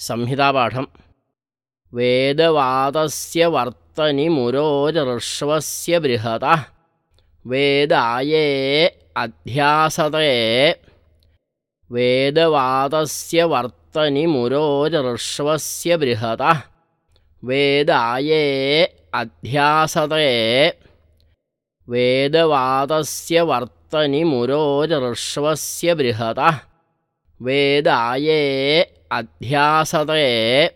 संहितापाठं वेदवादस्य वर्तनिमुरोजऋष्वस्य बृहतः। वेदाये अध्यासते। वेदवादस्य वर्तनिमुरोजऋष्वस्य बृहतः। वेदाये अध्यासते। वेदवादस्य वर्तनिमुरोजऋष्वस्य बृहतः। वेदाये अध्यासते